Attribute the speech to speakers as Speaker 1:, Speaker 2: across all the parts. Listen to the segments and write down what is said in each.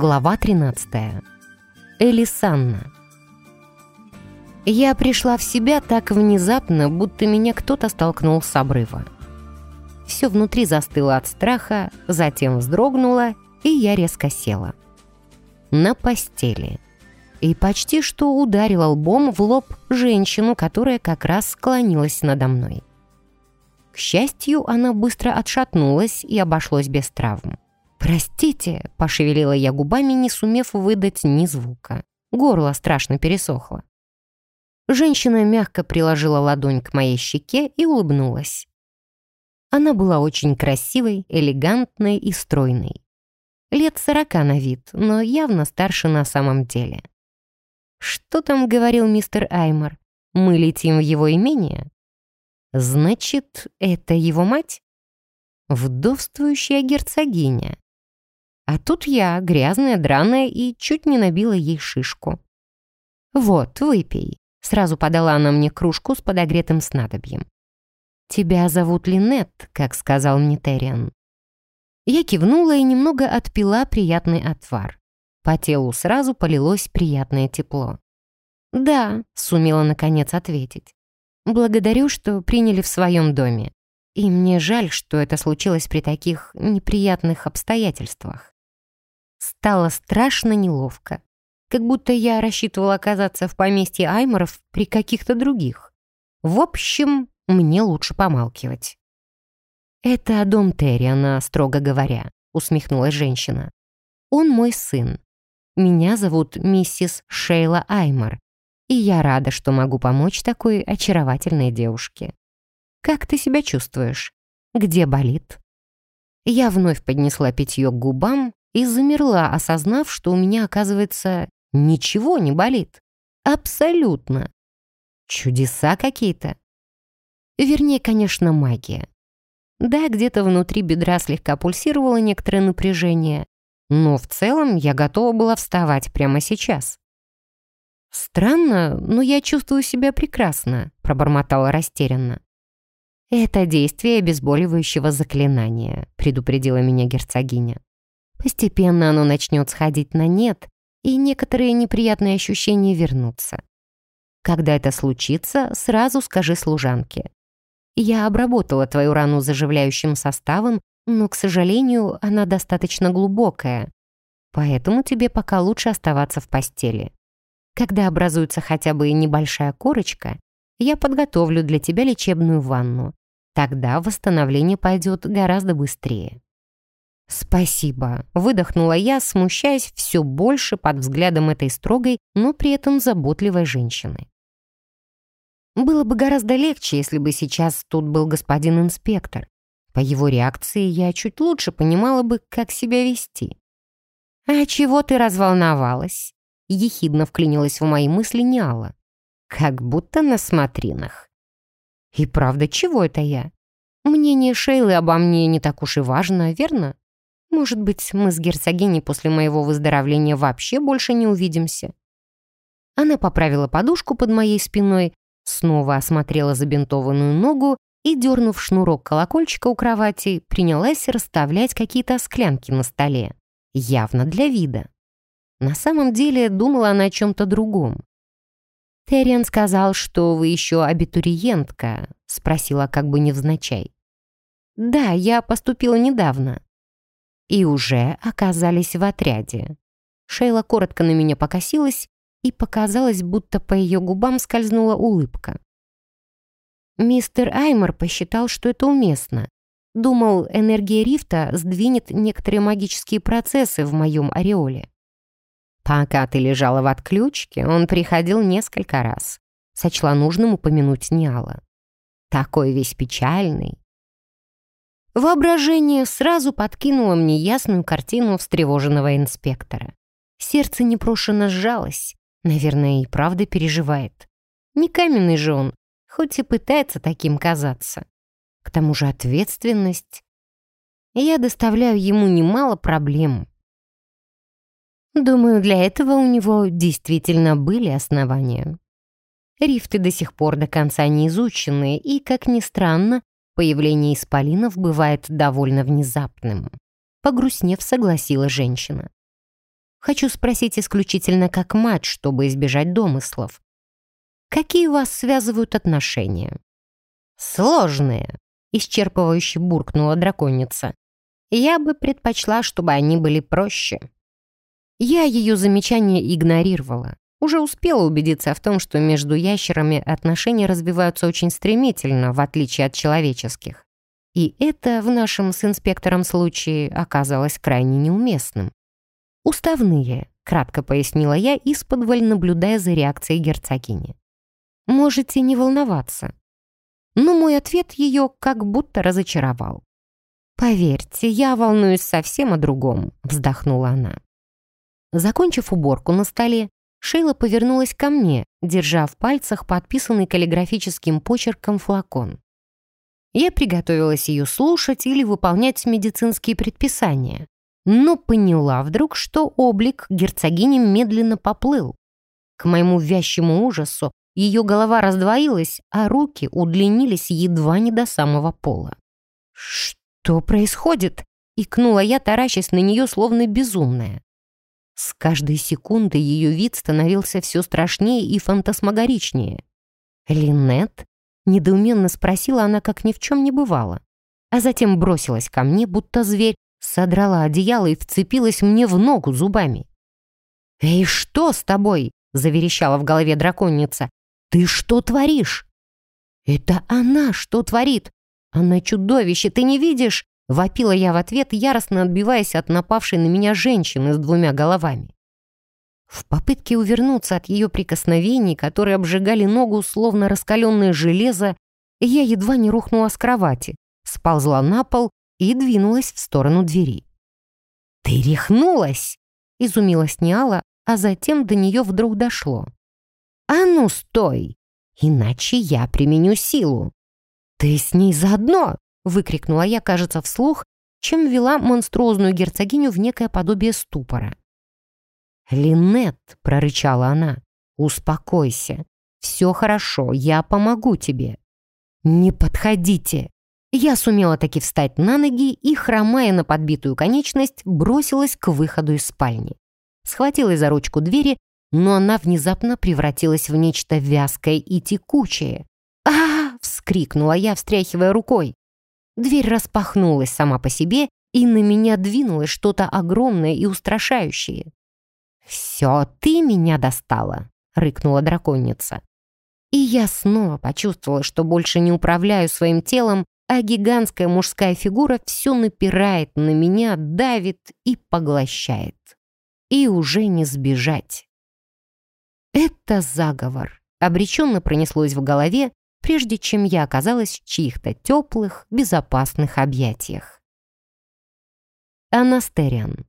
Speaker 1: Глава 13. Элисанна. Я пришла в себя так внезапно, будто меня кто-то столкнул с обрыва. Все внутри застыло от страха, затем вздрогнуло, и я резко села. На постели. И почти что ударила лбом в лоб женщину, которая как раз склонилась надо мной. К счастью, она быстро отшатнулась и обошлось без травм. «Простите», — пошевелила я губами, не сумев выдать ни звука. Горло страшно пересохло. Женщина мягко приложила ладонь к моей щеке и улыбнулась. Она была очень красивой, элегантной и стройной. Лет сорока на вид, но явно старше на самом деле. «Что там говорил мистер Аймор? Мы летим в его имение?» «Значит, это его мать?» «Вдовствующая герцогиня. А тут я, грязная, драная, и чуть не набила ей шишку. «Вот, выпей», — сразу подала она мне кружку с подогретым снадобьем. «Тебя зовут Линет», — как сказал мне Терриан. Я кивнула и немного отпила приятный отвар. По телу сразу полилось приятное тепло. «Да», — сумела наконец ответить. «Благодарю, что приняли в своем доме. И мне жаль, что это случилось при таких неприятных обстоятельствах». Стало страшно неловко. Как будто я рассчитывала оказаться в поместье Айморов при каких-то других. В общем, мне лучше помалкивать. «Это дом Терриана, строго говоря», — усмехнулась женщина. «Он мой сын. Меня зовут миссис Шейла Аймор, и я рада, что могу помочь такой очаровательной девушке. Как ты себя чувствуешь? Где болит?» Я вновь поднесла питье к губам и замерла, осознав, что у меня, оказывается, ничего не болит. Абсолютно. Чудеса какие-то. Вернее, конечно, магия. Да, где-то внутри бедра слегка пульсировало некоторое напряжение, но в целом я готова была вставать прямо сейчас. «Странно, но я чувствую себя прекрасно», — пробормотала растерянно. «Это действие обезболивающего заклинания», — предупредила меня герцогиня. Постепенно оно начнет сходить на нет, и некоторые неприятные ощущения вернутся. Когда это случится, сразу скажи служанке. Я обработала твою рану заживляющим составом, но, к сожалению, она достаточно глубокая, поэтому тебе пока лучше оставаться в постели. Когда образуется хотя бы небольшая корочка, я подготовлю для тебя лечебную ванну. Тогда восстановление пойдет гораздо быстрее. «Спасибо», — выдохнула я, смущаясь все больше под взглядом этой строгой, но при этом заботливой женщины. Было бы гораздо легче, если бы сейчас тут был господин инспектор. По его реакции я чуть лучше понимала бы, как себя вести. «А чего ты разволновалась?» — ехидно вклинилась в мои мысли Ниала. «Как будто на смотринах». «И правда, чего это я? Мнение Шейлы обо мне не так уж и важно, верно?» Может быть, мы с герцогиней после моего выздоровления вообще больше не увидимся. Она поправила подушку под моей спиной, снова осмотрела забинтованную ногу и, дернув шнурок колокольчика у кровати, принялась расставлять какие-то склянки на столе. Явно для вида. На самом деле думала она о чем-то другом. «Терриан сказал, что вы еще абитуриентка», — спросила как бы невзначай. «Да, я поступила недавно и уже оказались в отряде. Шейла коротко на меня покосилась, и показалось, будто по ее губам скользнула улыбка. Мистер Аймор посчитал, что это уместно. Думал, энергия рифта сдвинет некоторые магические процессы в моем ореоле. Пока ты лежала в отключке, он приходил несколько раз. Сочла нужным упомянуть Ниала. Такой весь печальный, Воображение сразу подкинуло мне ясную картину встревоженного инспектора. Сердце непрошено сжалось. Наверное, и правда переживает. Не каменный же он, хоть и пытается таким казаться. К тому же ответственность. Я доставляю ему немало проблем. Думаю, для этого у него действительно были основания. Рифты до сих пор до конца не изучены, и, как ни странно, Появление исполинов бывает довольно внезапным. Погрустнев, согласила женщина. Хочу спросить исключительно как мать, чтобы избежать домыслов. Какие вас связывают отношения?» «Сложные», — исчерпывающе буркнула драконица. «Я бы предпочла, чтобы они были проще». Я ее замечание игнорировала. Уже успела убедиться в том, что между ящерами отношения развиваются очень стремительно, в отличие от человеческих. И это в нашем с инспектором случае оказалось крайне неуместным. «Уставные», — кратко пояснила я, из-под наблюдая за реакцией герцогини. «Можете не волноваться». Но мой ответ ее как будто разочаровал. «Поверьте, я волнуюсь совсем о другом», — вздохнула она. Закончив уборку на столе, Шейла повернулась ко мне, держа в пальцах подписанный каллиграфическим почерком флакон. Я приготовилась ее слушать или выполнять медицинские предписания, но поняла вдруг, что облик герцогини медленно поплыл. К моему вящему ужасу ее голова раздвоилась, а руки удлинились едва не до самого пола. «Что происходит?» — икнула я, таращась на нее, словно безумная. С каждой секундой ее вид становился все страшнее и фантасмагоричнее. «Линет?» — недоуменно спросила она, как ни в чем не бывало. А затем бросилась ко мне, будто зверь, содрала одеяло и вцепилась мне в ногу зубами. «Эй, что с тобой?» — заверещала в голове драконица. «Ты что творишь?» «Это она что творит? Она чудовище, ты не видишь? Вопила я в ответ, яростно отбиваясь от напавшей на меня женщины с двумя головами. В попытке увернуться от ее прикосновений, которые обжигали ногу, словно раскаленное железо, я едва не рухнула с кровати, сползла на пол и двинулась в сторону двери. «Ты рехнулась!» — изумилась Ниала, а затем до нее вдруг дошло. «А ну, стой! Иначе я применю силу!» «Ты с ней заодно!» Выкрикнула я, кажется, вслух, чем ввела монструозную герцогиню в некое подобие ступора. «Линет», — прорычала она, — «успокойся. Все хорошо, я помогу тебе». «Не подходите!» Я сумела таки встать на ноги и, хромая на подбитую конечность, бросилась к выходу из спальни. Схватилась за ручку двери, но она внезапно превратилась в нечто вязкое и текучее. -а, -а вскрикнула я, встряхивая рукой. Дверь распахнулась сама по себе, и на меня двинулось что-то огромное и устрашающее. «Все, ты меня достала!» — рыкнула драконица. И я снова почувствовала, что больше не управляю своим телом, а гигантская мужская фигура все напирает на меня, давит и поглощает. И уже не сбежать. Это заговор. Обреченно пронеслось в голове, прежде чем я оказалась в чьих-то теплых, безопасных объятиях. Анастериан.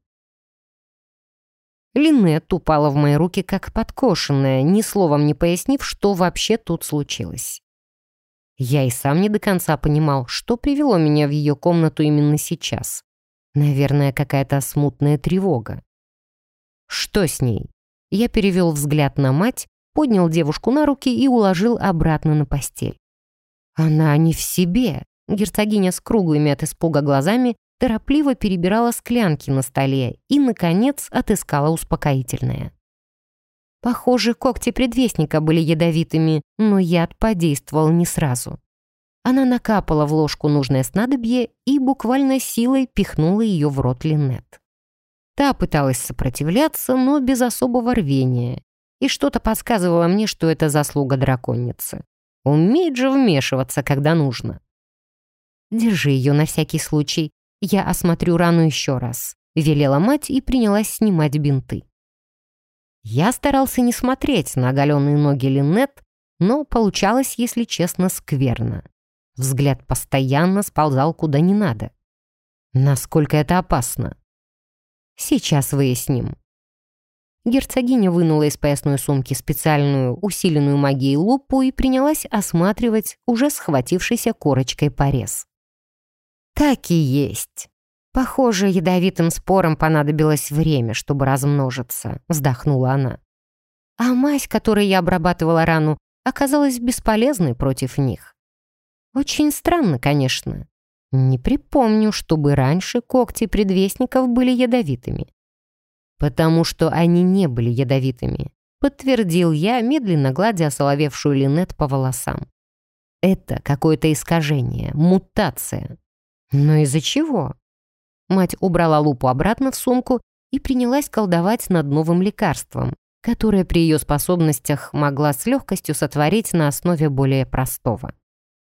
Speaker 1: Линет упала в мои руки как подкошенная, ни словом не пояснив, что вообще тут случилось. Я и сам не до конца понимал, что привело меня в ее комнату именно сейчас. Наверное, какая-то смутная тревога. Что с ней? Я перевел взгляд на мать, поднял девушку на руки и уложил обратно на постель. Она не в себе. Герцогиня с круглыми от испуга глазами торопливо перебирала склянки на столе и, наконец, отыскала успокоительное. Похоже, когти предвестника были ядовитыми, но яд подействовал не сразу. Она накапала в ложку нужное снадобье и буквально силой пихнула ее в рот Линнет. Та пыталась сопротивляться, но без особого рвения, и что-то подсказывало мне, что это заслуга драконицы. Умеет же вмешиваться, когда нужно. Держи ее на всякий случай. Я осмотрю рану еще раз. Велела мать и принялась снимать бинты. Я старался не смотреть на оголенные ноги Линнет, но получалось, если честно, скверно. Взгляд постоянно сползал куда не надо. Насколько это опасно? Сейчас выясним. Герцогиня вынула из поясной сумки специальную, усиленную магией лупу и принялась осматривать уже схватившийся корочкой порез. Так и есть. Похоже, ядовитым спорам понадобилось время, чтобы размножиться, вздохнула она. А мазь, которой я обрабатывала рану, оказалась бесполезной против них. Очень странно, конечно. Не припомню, чтобы раньше когти предвестников были ядовитыми. Потому что они не были ядовитыми, подтвердил я, медленно гладя осоловевшую Линет по волосам. Это какое-то искажение, мутация. Но из-за чего? Мать убрала лупу обратно в сумку и принялась колдовать над новым лекарством, которое при ее способностях могла с легкостью сотворить на основе более простого.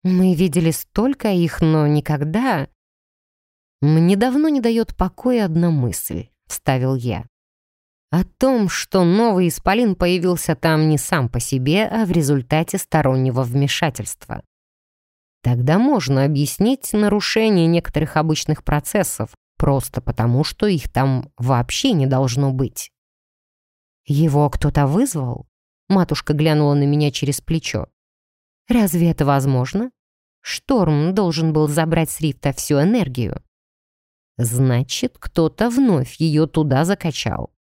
Speaker 1: Мы видели столько их, но никогда... Мне давно не дает покоя одна мысль, вставил я. О том, что новый исполин появился там не сам по себе, а в результате стороннего вмешательства. Тогда можно объяснить нарушение некоторых обычных процессов, просто потому, что их там вообще не должно быть. «Его кто-то вызвал?» Матушка глянула на меня через плечо. «Разве это возможно? Шторм должен был забрать с рифта всю энергию. Значит, кто-то вновь ее туда закачал.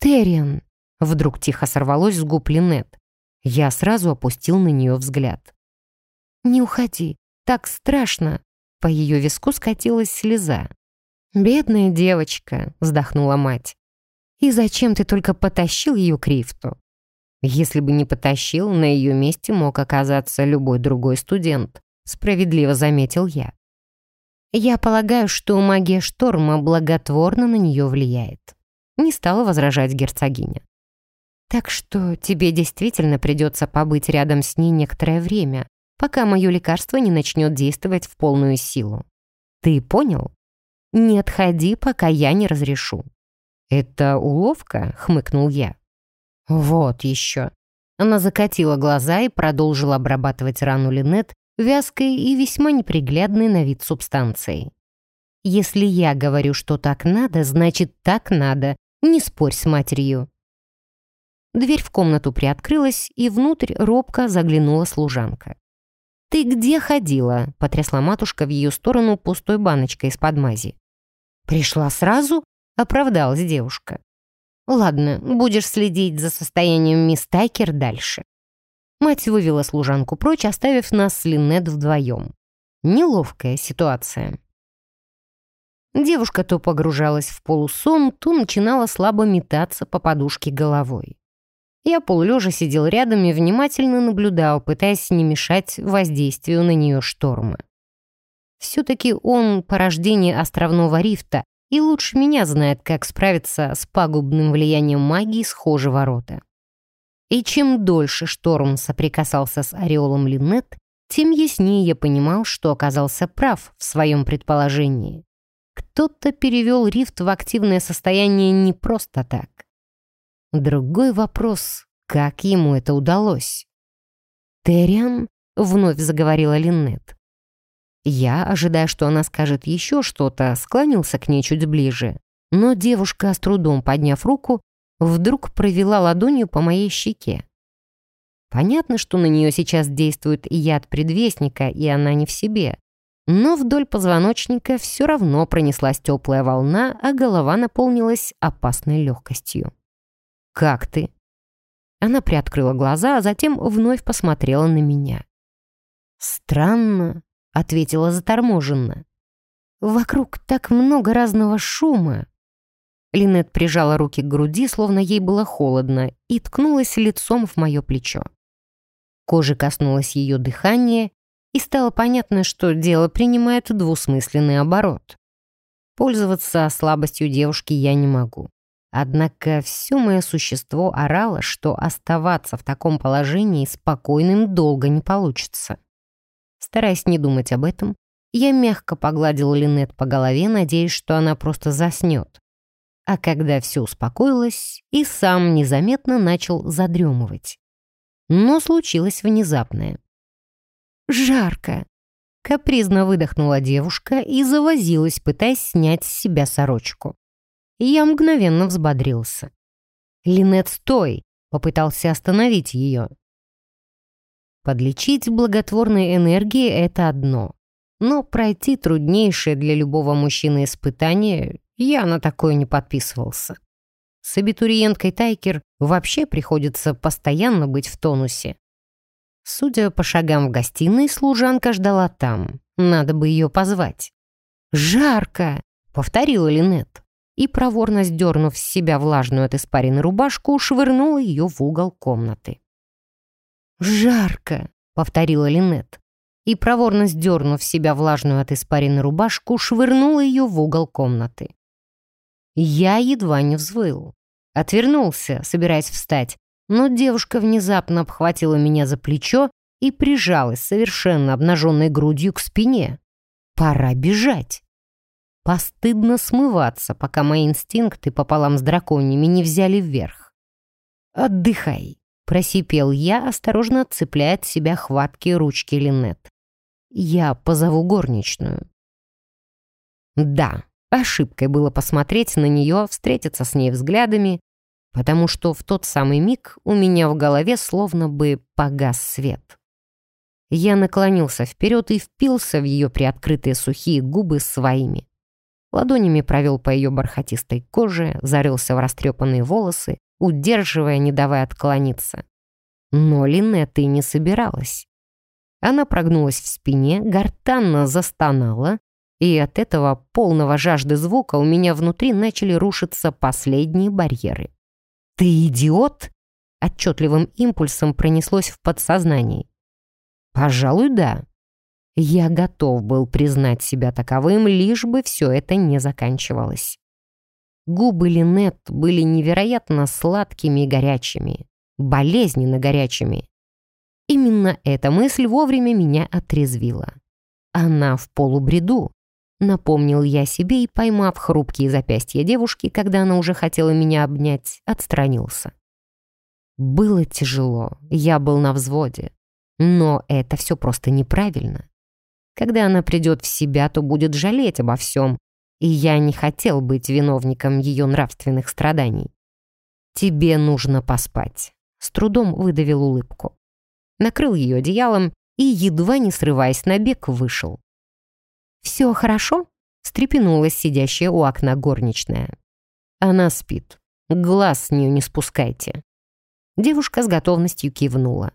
Speaker 1: «Терриан!» — вдруг тихо сорвалось с губ Линет. Я сразу опустил на нее взгляд. «Не уходи, так страшно!» По ее виску скатилась слеза. «Бедная девочка!» — вздохнула мать. «И зачем ты только потащил ее к рифту?» Если бы не потащил, на ее месте мог оказаться любой другой студент, справедливо заметил я. Я полагаю, что магия шторма благотворно на нее влияет. Не стала возражать герцогиня. Так что тебе действительно придется побыть рядом с ней некоторое время, пока мое лекарство не начнет действовать в полную силу. Ты понял? Не отходи, пока я не разрешу. «Это уловка?» — хмыкнул я. «Вот еще». Она закатила глаза и продолжила обрабатывать рану Линет вязкой и весьма неприглядной на вид субстанцией. «Если я говорю, что так надо, значит, так надо. Не спорь с матерью». Дверь в комнату приоткрылась, и внутрь робко заглянула служанка. «Ты где ходила?» — потрясла матушка в ее сторону пустой баночкой из-под мази. «Пришла сразу?» — оправдалась девушка. «Ладно, будешь следить за состоянием мисс Тайкер дальше». Мать вывела служанку прочь, оставив нас с Линнет вдвоем. Неловкая ситуация. Девушка то погружалась в полусон, то начинала слабо метаться по подушке головой. Я полулежа сидел рядом и внимательно наблюдал, пытаясь не мешать воздействию на нее шторма. Все-таки он порождение островного рифта и лучше меня знает, как справиться с пагубным влиянием магии схожего рода. И чем дольше шторм соприкасался с ореолом Линнет, тем яснее я понимал, что оказался прав в своем предположении. Кто-то перевел рифт в активное состояние не просто так. Другой вопрос, как ему это удалось? «Терриан?» — вновь заговорила Линнет. Я, ожидая, что она скажет еще что-то, склонился к ней чуть ближе. Но девушка, с трудом подняв руку, вдруг провела ладонью по моей щеке. Понятно, что на нее сейчас действует яд предвестника, и она не в себе. Но вдоль позвоночника все равно пронеслась теплая волна, а голова наполнилась опасной легкостью. «Как ты?» Она приоткрыла глаза, а затем вновь посмотрела на меня. «Странно», — ответила заторможенно. «Вокруг так много разного шума». Линет прижала руки к груди, словно ей было холодно, и ткнулась лицом в мое плечо. Кожи коснулось ее дыхания, и стало понятно, что дело принимает двусмысленный оборот. Пользоваться слабостью девушки я не могу. Однако все мое существо орало, что оставаться в таком положении спокойным долго не получится. Стараясь не думать об этом, я мягко погладил Линет по голове, надеясь, что она просто заснет. А когда все успокоилось, и сам незаметно начал задремывать. Но случилось внезапное. «Жарко!» Капризно выдохнула девушка и завозилась, пытаясь снять с себя сорочку. Я мгновенно взбодрился. «Линет, стой!» — попытался остановить ее. Подлечить благотворной энергией — это одно. Но пройти труднейшее для любого мужчины испытание я на такое не подписывался. С абитуриенткой Тайкер вообще приходится постоянно быть в тонусе. Судя по шагам в гостиной, служанка ждала там. Надо бы ее позвать. «Жарко!» — повторила Линет. и, проворно сдернув с себя влажную от испарины рубашку, швырнула ее в угол комнаты. «Жарко!» — повторила Линет. И, проворно сдернув с себя влажную от испарины рубашку, швырнула ее в угол комнаты. Я едва не взвыл. Отвернулся, собираясь встать, но девушка внезапно обхватила меня за плечо и прижалась совершенно обнаженной грудью к спине. Пора бежать. Постыдно смываться, пока мои инстинкты пополам с драконьями не взяли вверх. «Отдыхай», — просипел я, осторожно отцепляя от себя хваткие ручки Линет. «Я позову горничную». Да, ошибкой было посмотреть на нее, встретиться с ней взглядами, потому что в тот самый миг у меня в голове словно бы погас свет. Я наклонился вперед и впился в ее приоткрытые сухие губы своими. Ладонями провел по ее бархатистой коже, зарылся в растрепанные волосы, удерживая, не давая отклониться. Но Линетта и не собиралась. Она прогнулась в спине, гортанно застонала, и от этого полного жажды звука у меня внутри начали рушиться последние барьеры. «Ты идиот?» Отчетливым импульсом пронеслось в подсознании. «Пожалуй, да. Я готов был признать себя таковым, лишь бы все это не заканчивалось. Губы Линет были невероятно сладкими и горячими, болезненно горячими. Именно эта мысль вовремя меня отрезвила. Она в полубреду. Напомнил я себе и, поймав хрупкие запястья девушки, когда она уже хотела меня обнять, отстранился. Было тяжело, я был на взводе. Но это все просто неправильно. Когда она придет в себя, то будет жалеть обо всем, и я не хотел быть виновником ее нравственных страданий. «Тебе нужно поспать», — с трудом выдавил улыбку. Накрыл ее одеялом и, едва не срываясь на бег, вышел. «Все хорошо?» — встрепенулась сидящая у окна горничная. «Она спит. Глаз с нее не спускайте». Девушка с готовностью кивнула.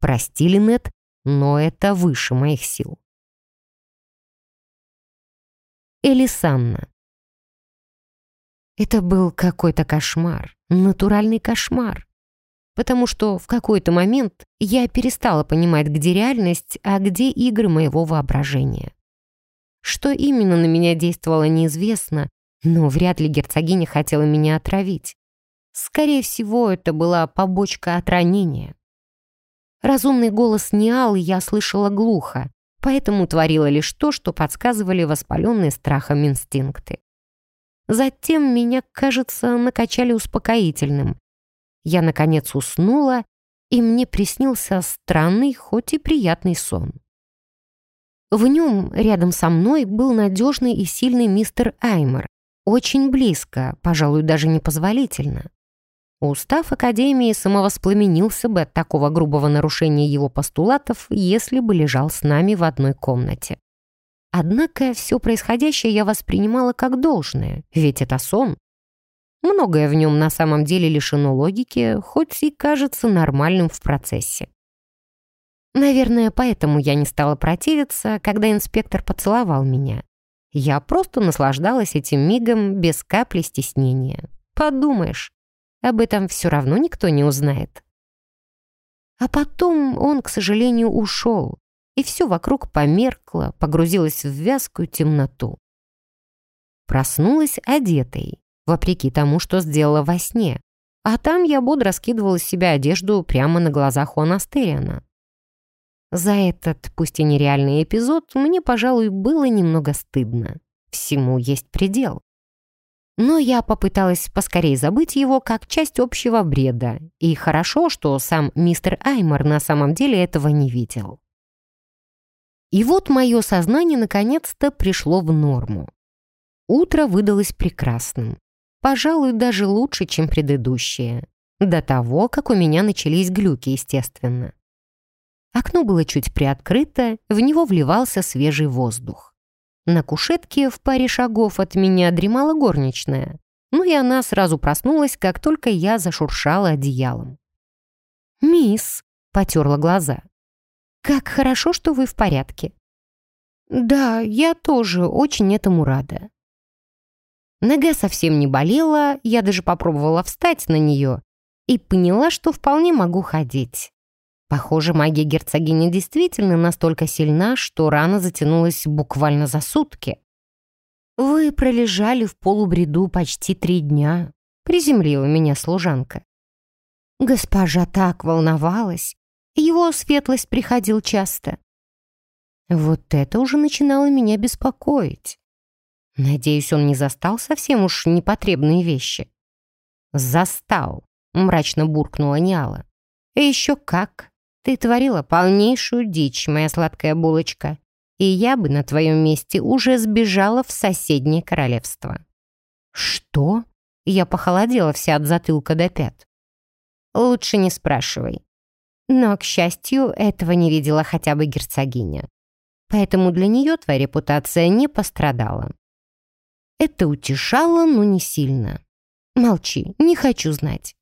Speaker 1: «Прости, Линет, но это выше моих сил». Элисанна. Это был какой-то кошмар, натуральный кошмар. Потому что в какой-то момент я перестала понимать, где реальность, а где игры моего воображения. Что именно на меня действовало, неизвестно, но вряд ли герцогиня хотела меня отравить. Скорее всего, это была побочка от ранения. Разумный голос не ал, я слышала глухо, поэтому творила лишь то, что подсказывали воспаленные страхом инстинкты. Затем меня, кажется, накачали успокоительным. Я, наконец, уснула, и мне приснился странный, хоть и приятный сон. В нем рядом со мной был надежный и сильный мистер Аймер, очень близко, пожалуй, даже непозволительно. Устав Академии самовоспламенился бы от такого грубого нарушения его постулатов, если бы лежал с нами в одной комнате. Однако все происходящее я воспринимала как должное, ведь это сон. Многое в нем на самом деле лишено логики, хоть и кажется нормальным в процессе. Наверное, поэтому я не стала противиться, когда инспектор поцеловал меня. Я просто наслаждалась этим мигом без капли стеснения. Подумаешь, об этом все равно никто не узнает. А потом он, к сожалению, ушел, и все вокруг померкло, погрузилось в вязкую темноту. Проснулась одетой, вопреки тому, что сделала во сне, а там я бодро скидывала с себя одежду прямо на глазах у Анастериана. За этот, пусть и нереальный эпизод, мне, пожалуй, было немного стыдно. Всему есть предел. Но я попыталась поскорее забыть его как часть общего бреда, и хорошо, что сам мистер Аймор на самом деле этого не видел. И вот мое сознание наконец-то пришло в норму. Утро выдалось прекрасным. Пожалуй, даже лучше, чем предыдущее. До того, как у меня начались глюки, естественно. Окно было чуть приоткрыто, в него вливался свежий воздух. На кушетке в паре шагов от меня дремала горничная. Ну и она сразу проснулась, как только я зашуршала одеялом. «Мисс», — потерла глаза, — «как хорошо, что вы в порядке». «Да, я тоже очень этому рада». Нога совсем не болела, я даже попробовала встать на нее и поняла, что вполне могу ходить. Похоже, магия герцогини действительно настолько сильна, что рана затянулась буквально за сутки. «Вы пролежали в полубреду почти три дня», — приземлила меня служанка. Госпожа так волновалась. Его светлость приходил часто. Вот это уже начинало меня беспокоить. Надеюсь, он не застал совсем уж непотребные вещи. «Застал», — мрачно буркнула Ниала. «И еще как. Ты творила полнейшую дичь, моя сладкая булочка, и я бы на твоем месте уже сбежала в соседнее королевство». «Что?» Я похолодела вся от затылка до пят. «Лучше не спрашивай». Но, к счастью, этого не видела хотя бы герцогиня. Поэтому для нее твоя репутация не пострадала. Это утешало, но не сильно. Молчи, не хочу знать.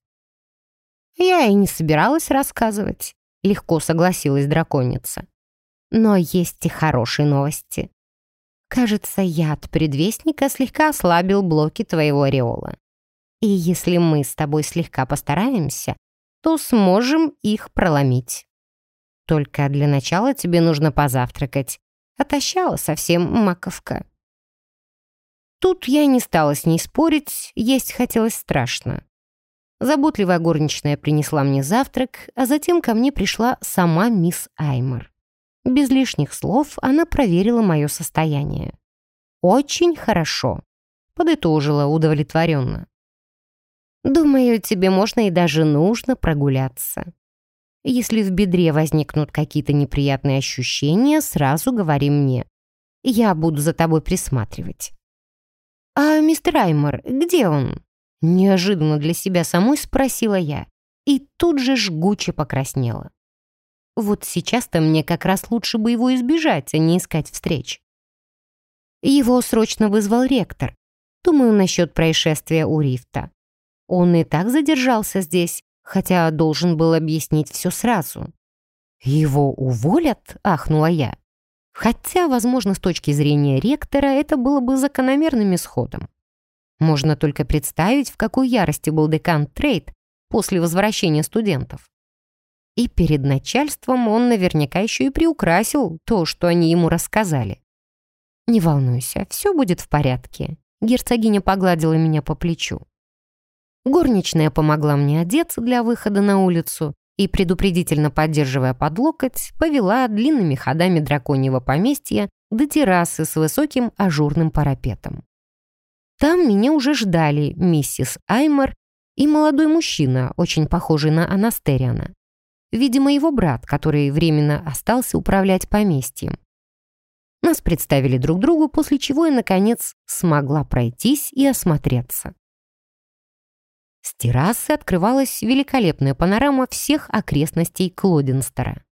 Speaker 1: Я и не собиралась рассказывать. Легко согласилась драконица. Но есть и хорошие новости. Кажется, яд предвестника слегка ослабил блоки твоего ореола. И если мы с тобой слегка постараемся, то сможем их проломить. Только для начала тебе нужно позавтракать. Отощала совсем маковка. Тут я не стала с ней спорить, есть хотелось страшно. Заботливая горничная принесла мне завтрак, а затем ко мне пришла сама мисс Аймор. Без лишних слов она проверила мое состояние. «Очень хорошо», — подытожила удовлетворенно. «Думаю, тебе можно и даже нужно прогуляться. Если в бедре возникнут какие-то неприятные ощущения, сразу говори мне. Я буду за тобой присматривать». «А мистер Аймор, где он?» Неожиданно для себя самой спросила я. И тут же жгуче покраснела. Вот сейчас-то мне как раз лучше бы его избежать, а не искать встреч. Его срочно вызвал ректор. Думаю, насчет происшествия у Рифта. Он и так задержался здесь, хотя должен был объяснить все сразу. «Его уволят?» — ахнула я. Хотя, возможно, с точки зрения ректора это было бы закономерным исходом. Можно только представить, в какой ярости был декан Трейд после возвращения студентов. И перед начальством он наверняка еще и приукрасил то, что они ему рассказали. «Не волнуйся, все будет в порядке», — герцогиня погладила меня по плечу. Горничная помогла мне одеться для выхода на улицу, и, предупредительно поддерживая под локоть, повела длинными ходами драконьего поместья до террасы с высоким ажурным парапетом. Там меня уже ждали миссис Аймор и молодой мужчина, очень похожий на Анастериана. Видимо, его брат, который временно остался управлять поместьем. Нас представили друг другу, после чего я, наконец, смогла пройтись и осмотреться. С террасы открывалась великолепная панорама всех окрестностей Клодинстера.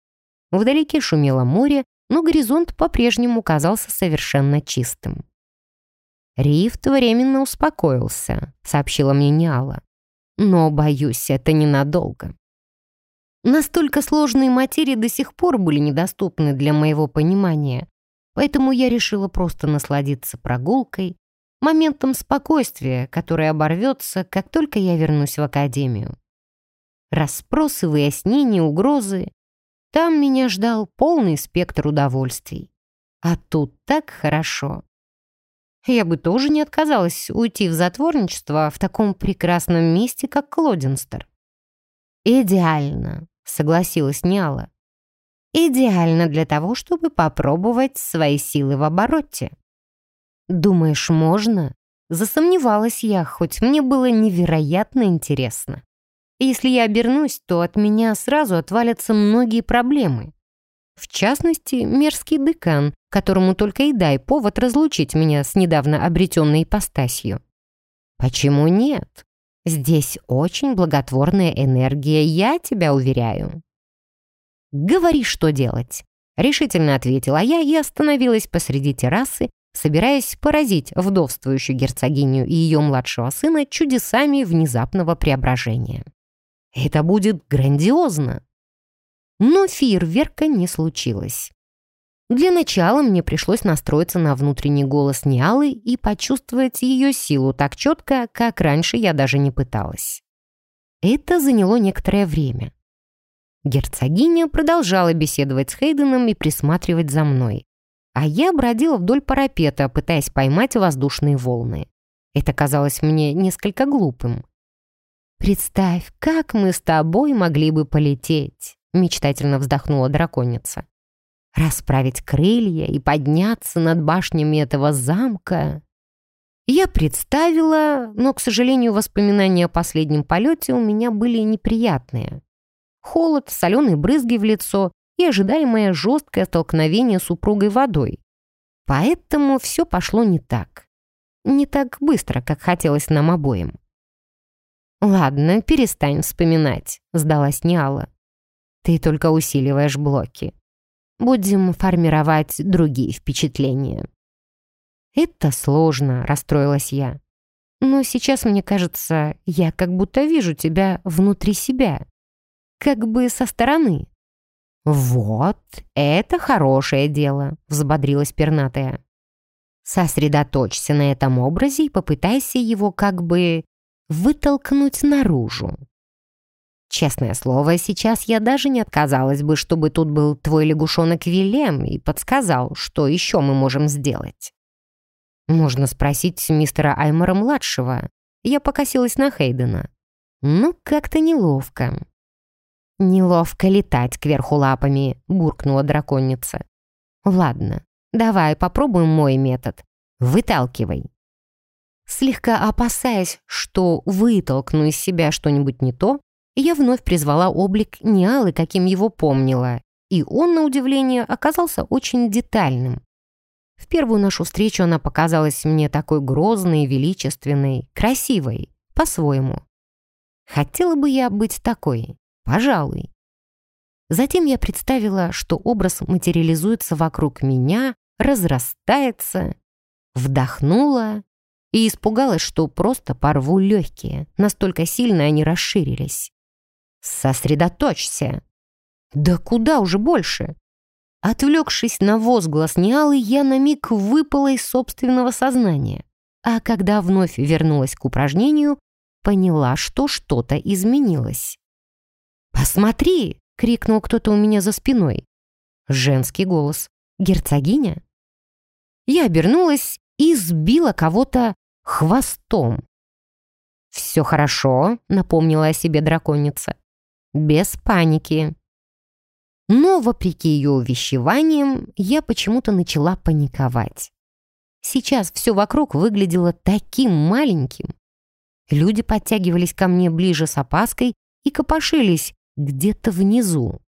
Speaker 1: Вдалеке шумело море, но горизонт по-прежнему казался совершенно чистым. «Рифт временно успокоился», — сообщила мне Ниала. «Но, боюсь, это ненадолго». Настолько сложные материи до сих пор были недоступны для моего понимания, поэтому я решила просто насладиться прогулкой, моментом спокойствия, который оборвется, как только я вернусь в академию. Расспросы, выяснения, угрозы. Там меня ждал полный спектр удовольствий. А тут так хорошо. Я бы тоже не отказалась уйти в затворничество в таком прекрасном месте, как Клодинстер. «Идеально», — согласилась Няла. «Идеально для того, чтобы попробовать свои силы в обороте». «Думаешь, можно?» Засомневалась я, хоть мне было невероятно интересно. Если я обернусь, то от меня сразу отвалятся многие проблемы. В частности, мерзкий декан, которому только и дай повод разлучить меня с недавно обретенной ипостасью. Почему нет? Здесь очень благотворная энергия, я тебя уверяю. Говори, что делать. Решительно ответила я и остановилась посреди террасы, собираясь поразить вдовствующую герцогиню и ее младшего сына чудесами внезапного преображения. Это будет грандиозно. Но фейерверка не случилось. Для начала мне пришлось настроиться на внутренний голос Ниалы и почувствовать ее силу так четко, как раньше я даже не пыталась. Это заняло некоторое время. Герцогиня продолжала беседовать с Хейденом и присматривать за мной. А я бродила вдоль парапета, пытаясь поймать воздушные волны. Это казалось мне несколько глупым. «Представь, как мы с тобой могли бы полететь!» Мечтательно вздохнула драконица. «Расправить крылья и подняться над башнями этого замка!» Я представила, но, к сожалению, воспоминания о последнем полете у меня были неприятные. Холод, соленые брызги в лицо и ожидаемое жесткое столкновение с упругой водой. Поэтому все пошло не так. Не так быстро, как хотелось нам обоим. «Ладно, перестань вспоминать», — сдалась Ниала. «Ты только усиливаешь блоки. Будем формировать другие впечатления». «Это сложно», — расстроилась я. «Но сейчас, мне кажется, я как будто вижу тебя внутри себя. Как бы со стороны». «Вот, это хорошее дело», — взбодрилась пернатая. «Сосредоточься на этом образе и попытайся его как бы вытолкнуть наружу. Честное слово, сейчас я даже не отказалась бы, чтобы тут был твой лягушонок Вилем и подсказал, что еще мы можем сделать. Можно спросить мистера Аймора-младшего. Я покосилась на Хейдена. Ну, как-то неловко. «Неловко летать кверху лапами», — буркнула драконица. «Ладно, давай попробуем мой метод. Выталкивай». Слегка опасаясь, что вытолкну из себя что-нибудь не то, я вновь призвала облик Ниалы, каким его помнила, и он, на удивление, оказался очень детальным. В первую нашу встречу она показалась мне такой грозной, величественной, красивой, по-своему. Хотела бы я быть такой, пожалуй. Затем я представила, что образ материализуется вокруг меня, разрастается, вдохнула и испугалась, что просто порву легкие, настолько сильно они расширились. «Сосредоточься!» «Да куда уже больше?» Отвлекшись на возглас Ниалы, я на миг выпала из собственного сознания. А когда вновь вернулась к упражнению, поняла, что что-то изменилось. «Посмотри!» — крикнул кто-то у меня за спиной. Женский голос. «Герцогиня?» Я обернулась и сбила кого-то хвостом. «Все хорошо», — напомнила о себе драконица. «Без паники». Но, вопреки ее увещеваниям, я почему-то начала паниковать. Сейчас все вокруг выглядело таким маленьким. Люди подтягивались ко мне ближе с опаской и копошились где-то внизу.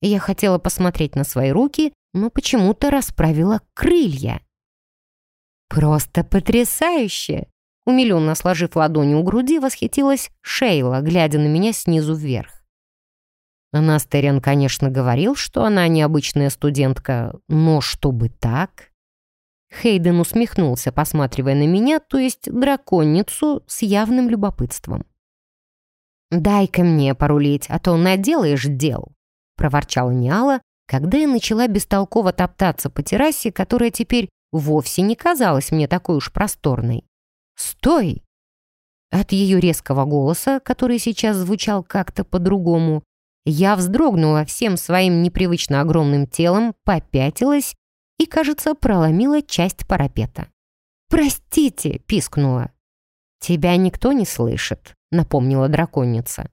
Speaker 1: Я хотела посмотреть на свои руки, но почему-то расправила крылья. «Просто потрясающе!» Умиленно сложив ладони у груди, восхитилась Шейла, глядя на меня снизу вверх. Анастериан, конечно, говорил, что она необычная студентка, но чтобы так... Хейден усмехнулся, посматривая на меня, то есть драконницу, с явным любопытством. «Дай-ка мне порулить, а то наделаешь дел», — проворчала Ниала, когда я начала бестолково топтаться по террасе, которая теперь вовсе не казалась мне такой уж просторной. «Стой!» От ее резкого голоса, который сейчас звучал как-то по-другому, я вздрогнула всем своим непривычно огромным телом, попятилась и, кажется, проломила часть парапета. «Простите!» — пискнула. «Тебя никто не слышит», — напомнила драконица.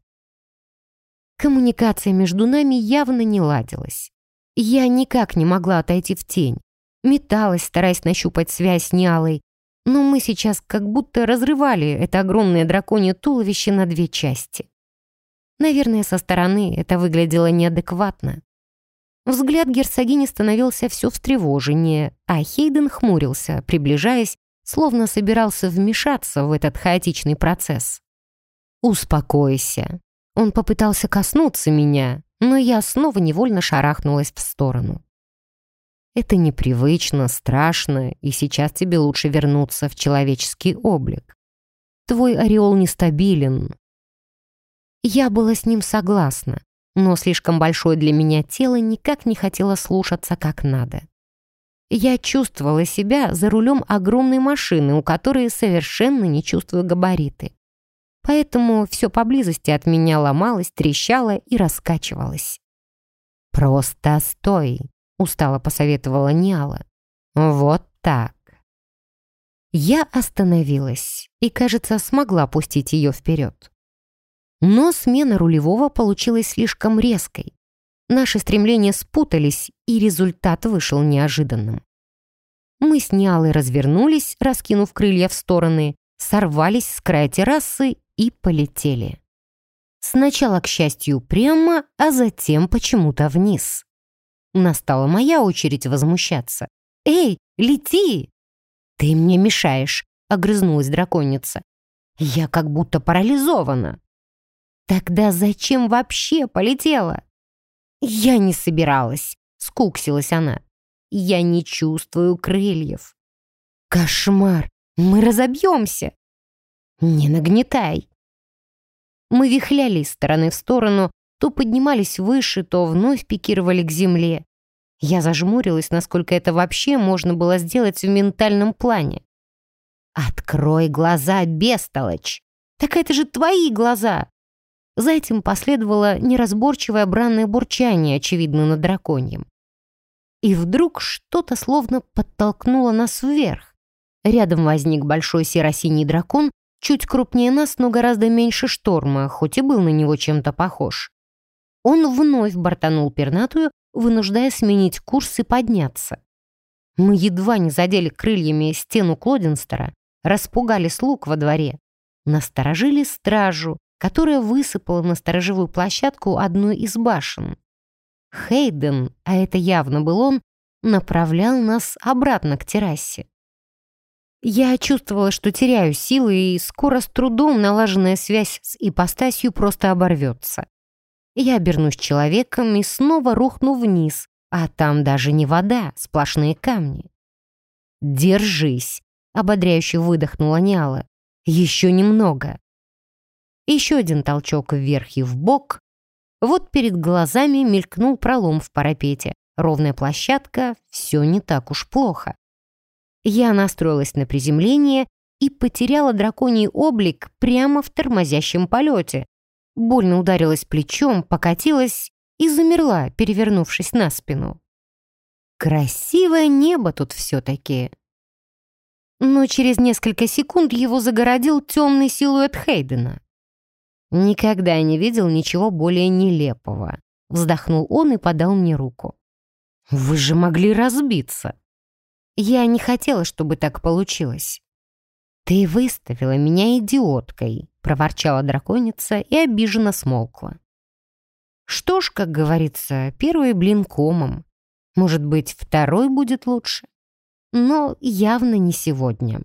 Speaker 1: Коммуникация между нами явно не ладилась. Я никак не могла отойти в тень. Металась, стараясь нащупать связь с Нялой, но мы сейчас как будто разрывали это огромное драконье туловище на две части. Наверное, со стороны это выглядело неадекватно. Взгляд герцогини становился все встревоженнее, а Хейден хмурился, приближаясь, словно собирался вмешаться в этот хаотичный процесс. «Успокойся». Он попытался коснуться меня, но я снова невольно шарахнулась в сторону. Это непривычно, страшно, и сейчас тебе лучше вернуться в человеческий облик. Твой ореол нестабилен. Я была с ним согласна, но слишком большое для меня тело никак не хотело слушаться как надо. Я чувствовала себя за рулем огромной машины, у которой совершенно не чувствую габариты. Поэтому все поблизости от меня ломалось, трещало и раскачивалось. «Просто стой», — устало посоветовала Ниала. «Вот так». Я остановилась и, кажется, смогла пустить ее вперед. Но смена рулевого получилась слишком резкой. Наши стремления спутались, и результат вышел неожиданным. Мы с Ниалой развернулись, раскинув крылья в стороны, сорвались с края террасы и полетели. Сначала, к счастью, прямо, а затем почему-то вниз. Настала моя очередь возмущаться. «Эй, лети!» «Ты мне мешаешь», — огрызнулась драконица. «Я как будто парализована». «Тогда зачем вообще полетела?» «Я не собиралась», — скуксилась она. «Я не чувствую крыльев». «Кошмар! Мы разобьемся!» «Не нагнетай!» Мы вихляли из стороны в сторону, то поднимались выше, то вновь пикировали к земле. Я зажмурилась, насколько это вообще можно было сделать в ментальном плане. «Открой глаза, бестолочь! Так это же твои глаза!» За этим последовало неразборчивое бранное бурчание, очевидно, на драконьем. И вдруг что-то словно подтолкнуло нас вверх. Рядом возник большой серо-синий дракон, чуть крупнее нас, но гораздо меньше шторма, хоть и был на него чем-то похож. Он вновь бортанул пернатую, вынуждая сменить курс и подняться. Мы едва не задели крыльями стену Клодинстера, распугали слуг во дворе, насторожили стражу, которая высыпала на сторожевую площадку одной из башен. Хейден, а это явно был он, направлял нас обратно к террасе. Я чувствовала, что теряю силы, и скоро с трудом налаженная связь с ипостасью просто оборвется. Я обернусь человеком и снова рухну вниз, а там даже не вода, сплошные камни. «Держись!» — ободряюще выдохнула Ниала. «Еще немного!» Еще один толчок вверх и вбок. Вот перед глазами мелькнул пролом в парапете. Ровная площадка, все не так уж плохо. Я настроилась на приземление и потеряла драконий облик прямо в тормозящем полете. Больно ударилась плечом, покатилась и замерла, перевернувшись на спину. Красивое небо тут все-таки. Но через несколько секунд его загородил темный силуэт Хейдена. Никогда не видел ничего более нелепого. Вздохнул он и подал мне руку. «Вы же могли разбиться!» Я не хотела, чтобы так получилось. «Ты выставила меня идиоткой», — проворчала драконица и обиженно смолкла. Что ж, как говорится, первый блин комом. Может быть, второй будет лучше? Но явно не сегодня.